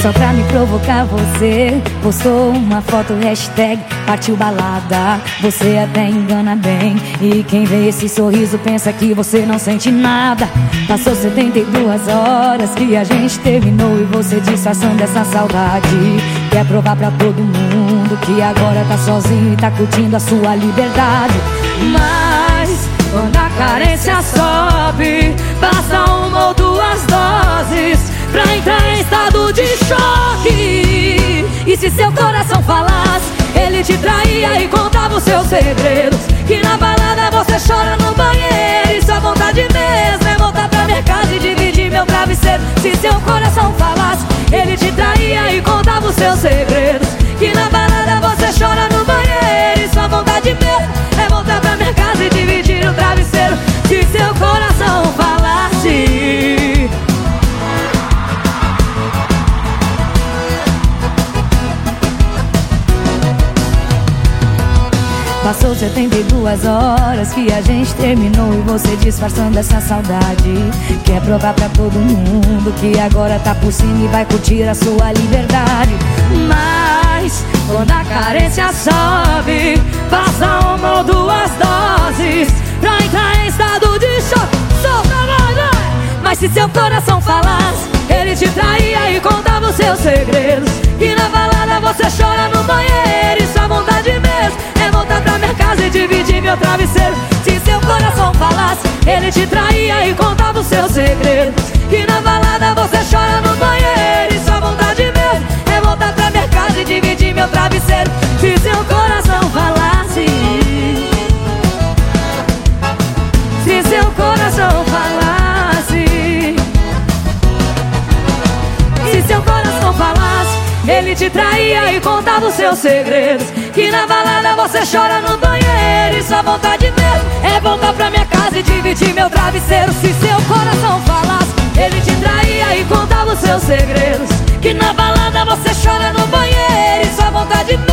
dia você postou uma foto hashtag partiu balada. Você até engana bem E quem vê esse sorriso pensa que você não sente nada. Passou 72 horas que a gente terminou E você disfarçando essa saudade. Quer provar pra todo mundo que agora tá sozinho E tá curtindo a sua liberdade. Mas quando a carência sobe Basta uma ou duas se seu coração falasse Ele te traía e contava os seus segredos. Que na balada você chora no banheiro E sua vontade mesmo é voltar pra minha casa E dividir meu travesseiro. Se seu coração falasse Ele te traía e contava os seus segredos. Que na balada você chora Passou 72 horas que a gente terminou E você disfarçando essa saudade. Quer provar pra todo mundo que agora tá por cima E vai curtir a sua liberdade. Mas quando a carência sobe Passa uma ou duas doses Pra entrar em estado de choque. Solta, Mas se seu coração falasse Ele te traía e contava os seus segredos. E na balada você chora no banheiro ele te traía e contava os seus segredos E na balada você chora no banheiro. E sua vontade mesmo é voltar pra minha casa e dividir meu travesseiro. Se seu coração falasse Se seu coração falasse Se seu coração falasse ele te traía e contava os seus segredos Que na balada você chora no banheiro. E sua vontade mesmo é voltar pra minha meu travesseiro Se seu coração falasse, ele te traía e contava os seus segredos. Que na balada você chora no banheiro E sua vontade mesmo